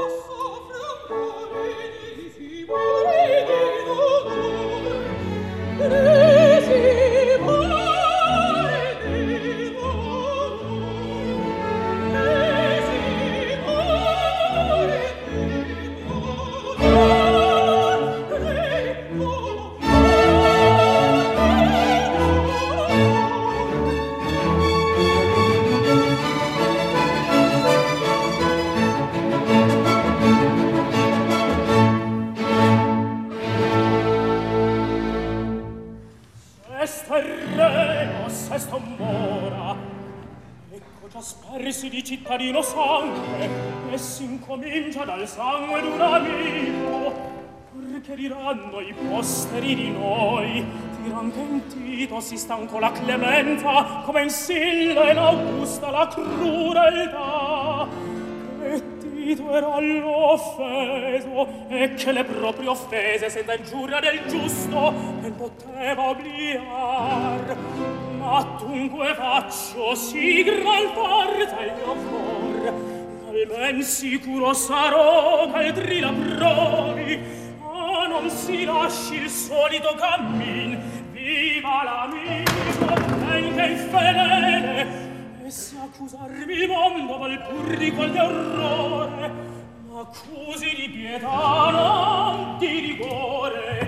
Oh, al sangue d'un amico perché diranno i posteri di noi. Tiran che in Tito si stanco la clemenza come in Silla in Augusta la crudeltà. Che Tito era l'offeso e che le proprie offese senza ingiuria del giusto non poteva obliar ma dunque faccio sì gran parte io voi e ben sicuro sarò che la provi. Ma non si lasci il solito cammin. Viva l'amico ben che infedele e se accusarmi il mondo val pur di qualche orrore ma accusi di pietà non di rigore.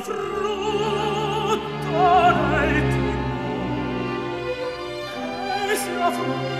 frutta rettimus. Esia frutta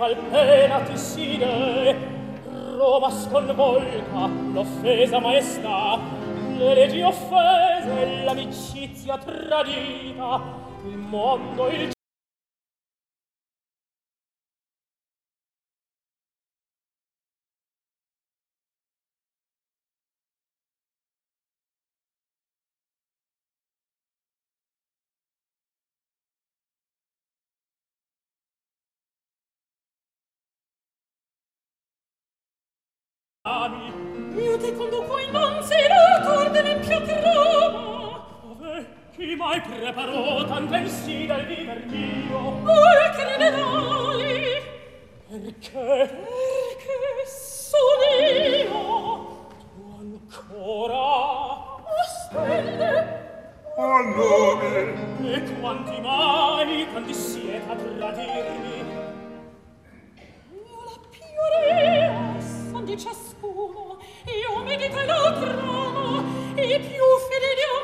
qual pena ti side. Roma sconvolta l'offesa maestà le leggi offese l'amicizia tradita il mondo il reparo tant'ensi dal viver mio. Pulcre ne doli perché? Perché son io? Tu ancora? O stelle. O nome. E quanti mai quanti siete a tradirmi? La pioria san di ciascuno. Io medito l'altro e più felice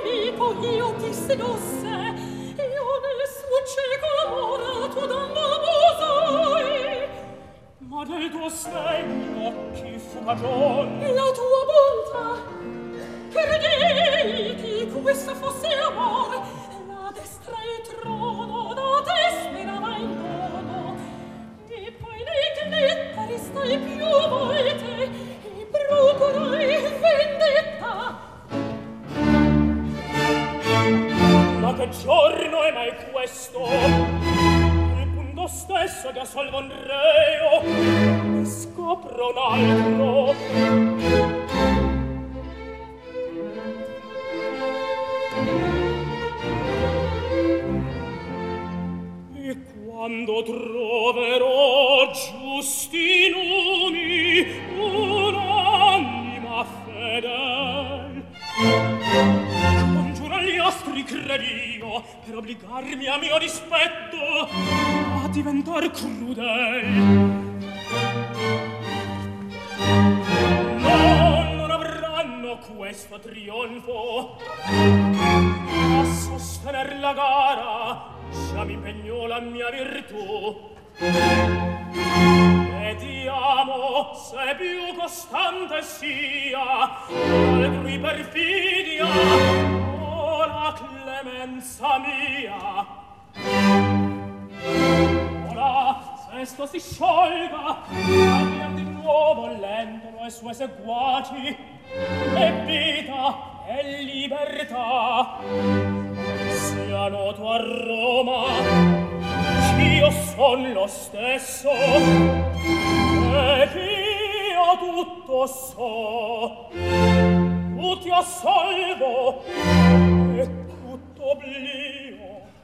nemico io ti sedusse io nel suo cieco amore tu donna abusai ma dei tuoi stegni occhi fu maggior la tua bontà credei che questa fosse amore. La destra e il trono da te sperava in dono. E poi nei cnettari stai più volte e procurai venire che giorno è mai questo? Il punto stesso che assolvo un reo? E scopro un altro. E quando troverò giusti obbligarmi a mio dispetto a diventar crudel. No, non avranno questo trionfo a sostener la gara già mi impegno la mia virtù. Vediamo se più costante sia l'altrui perfidia o la clemenza mia. Ora sesto si sciolga abbiam di nuovo lentolo e suoi seguaci e vita e libertà. Sia noto a Roma io son lo stesso e io tutto so. Tutti assolvo è tutto oblio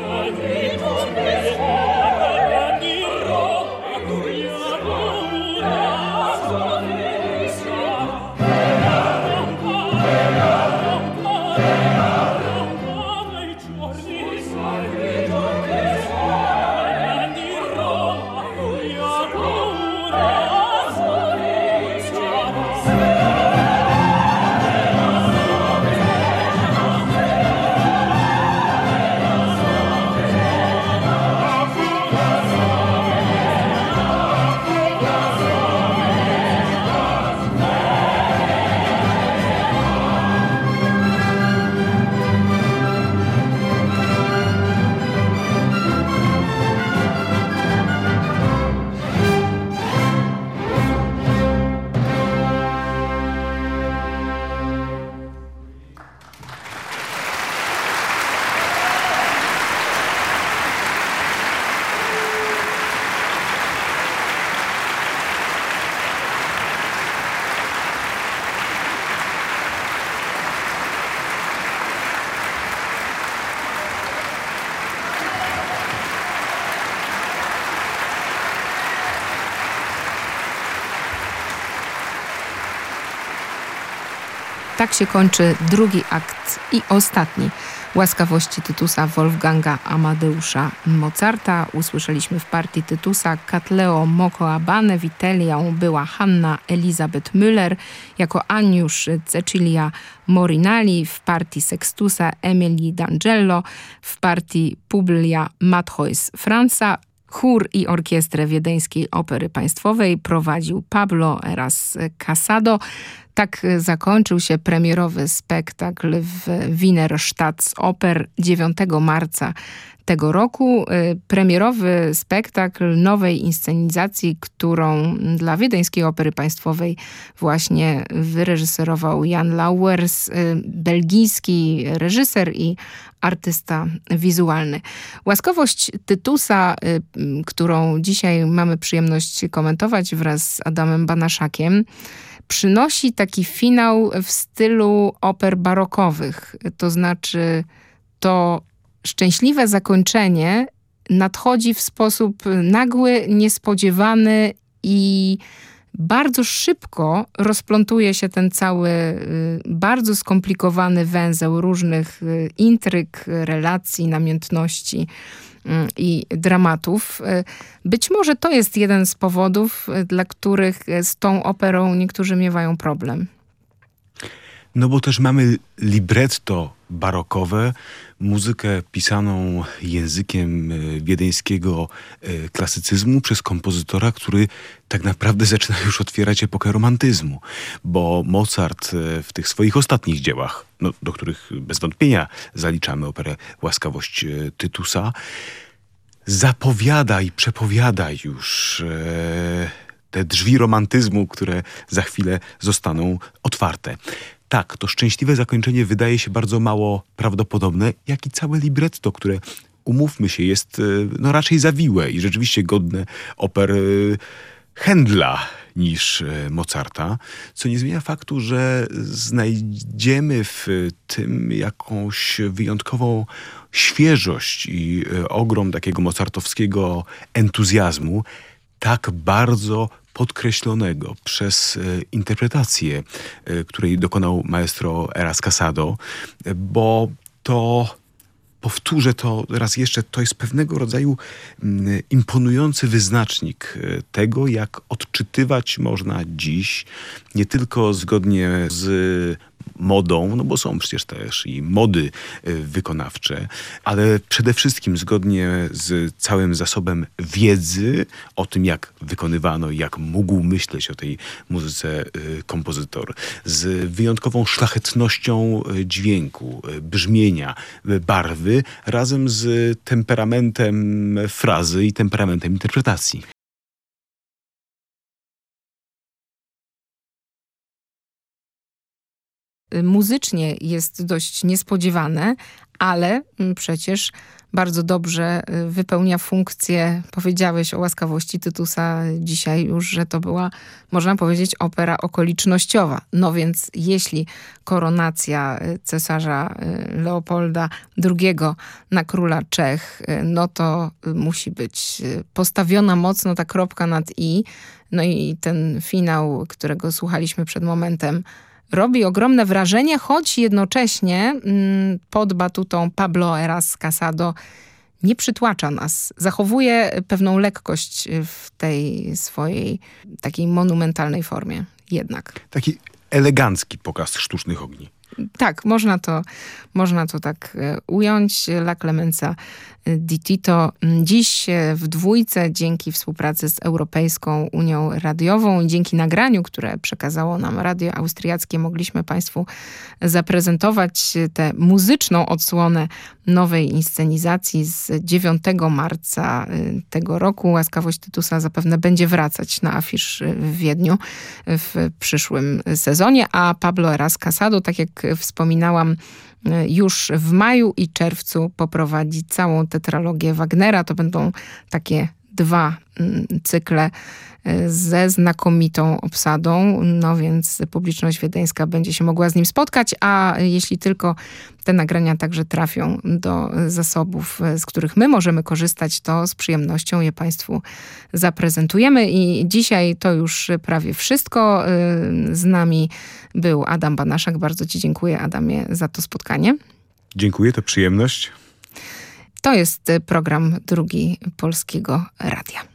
salvation. Tak się kończy drugi akt i ostatni łaskawości Tytusa Wolfganga Amadeusza Mozarta. Usłyszeliśmy w partii Tytusa Catleo Mokoabane, Witelią była Hanna Elizabeth Müller, jako Aniusz Cecilia Morinali, w partii Sextusa Emily D'Angelo, w partii Publia Mathois Franza, Chór i orkiestrę Wiedeńskiej Opery Państwowej prowadził Pablo Eras Casado. Tak zakończył się premierowy spektakl w Wiener Staatsoper 9 marca tego roku. Premierowy spektakl nowej inscenizacji, którą dla Wiedeńskiej Opery Państwowej właśnie wyreżyserował Jan Lauwers, belgijski reżyser i artysta wizualny. Łaskowość Tytusa, którą dzisiaj mamy przyjemność komentować wraz z Adamem Banaszakiem, przynosi taki finał w stylu oper barokowych. To znaczy to szczęśliwe zakończenie nadchodzi w sposób nagły, niespodziewany i bardzo szybko rozplątuje się ten cały y, bardzo skomplikowany węzeł różnych y, intryg, relacji, namiętności i dramatów. Y, być może to jest jeden z powodów, y, dla których y, z tą operą niektórzy miewają problem. No bo też mamy libretto barokowe, muzykę pisaną językiem e, wiedeńskiego e, klasycyzmu przez kompozytora, który tak naprawdę zaczyna już otwierać epokę romantyzmu, bo Mozart e, w tych swoich ostatnich dziełach, no, do których bez wątpienia zaliczamy operę Łaskawość Tytusa, zapowiada i przepowiada już te drzwi romantyzmu, które za chwilę zostaną otwarte. Tak, to szczęśliwe zakończenie wydaje się bardzo mało prawdopodobne, jak i całe libretto, które umówmy się, jest e, no, raczej zawiłe i rzeczywiście godne oper e, Händla niż e, Mozarta, co nie zmienia faktu, że znajdziemy w tym jakąś wyjątkową świeżość i ogrom takiego mozartowskiego entuzjazmu, tak bardzo podkreślonego przez e, interpretację, e, której dokonał maestro Eras Casado, bo to powtórzę to raz jeszcze, to jest pewnego rodzaju mm, imponujący wyznacznik e, tego, jak odczytywać można dziś, nie tylko zgodnie z modą, no bo są przecież też i mody y, wykonawcze, ale przede wszystkim zgodnie z całym zasobem wiedzy o tym, jak wykonywano, jak mógł myśleć o tej muzyce y, kompozytor, z wyjątkową szlachetnością y, dźwięku, brzmienia, barwy, razem z temperamentem frazy i temperamentem interpretacji. Muzycznie jest dość niespodziewane, ale mm, przecież bardzo dobrze y, wypełnia funkcję, powiedziałeś o łaskawości Tytusa dzisiaj już, że to była, można powiedzieć, opera okolicznościowa. No więc jeśli koronacja y, cesarza y, Leopolda II na króla Czech, no to musi być postawiona mocno ta kropka nad i. No i ten finał, którego słuchaliśmy przed momentem, robi ogromne wrażenie, choć jednocześnie mm, pod batutą Pablo Eras Casado nie przytłacza nas. Zachowuje pewną lekkość w tej swojej takiej monumentalnej formie jednak. Taki elegancki pokaz sztucznych ogni. Tak, można to, można to tak e, ująć. La Clemenza Di Tito dziś w dwójce dzięki współpracy z Europejską Unią Radiową i dzięki nagraniu, które przekazało nam Radio Austriackie, mogliśmy Państwu zaprezentować tę muzyczną odsłonę nowej inscenizacji z 9 marca tego roku. Łaskawość Tytusa zapewne będzie wracać na afisz w Wiedniu w przyszłym sezonie, a Pablo Eras Casado, tak jak wspominałam, E, już w maju i czerwcu poprowadzi całą tetralogię Wagnera. To będą takie dwa mm, cykle e, ze znakomitą obsadą, no więc publiczność wiedeńska będzie się mogła z nim spotkać, a jeśli tylko te nagrania także trafią do zasobów, e, z których my możemy korzystać, to z przyjemnością je Państwu zaprezentujemy i dzisiaj to już prawie wszystko. Z nami był Adam Banaszak. Bardzo Ci dziękuję, Adamie, za to spotkanie. Dziękuję, to przyjemność. To jest program drugi Polskiego Radia.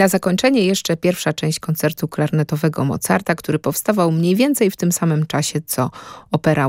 Na zakończenie jeszcze pierwsza część koncertu klarnetowego Mozarta, który powstawał mniej więcej w tym samym czasie co opera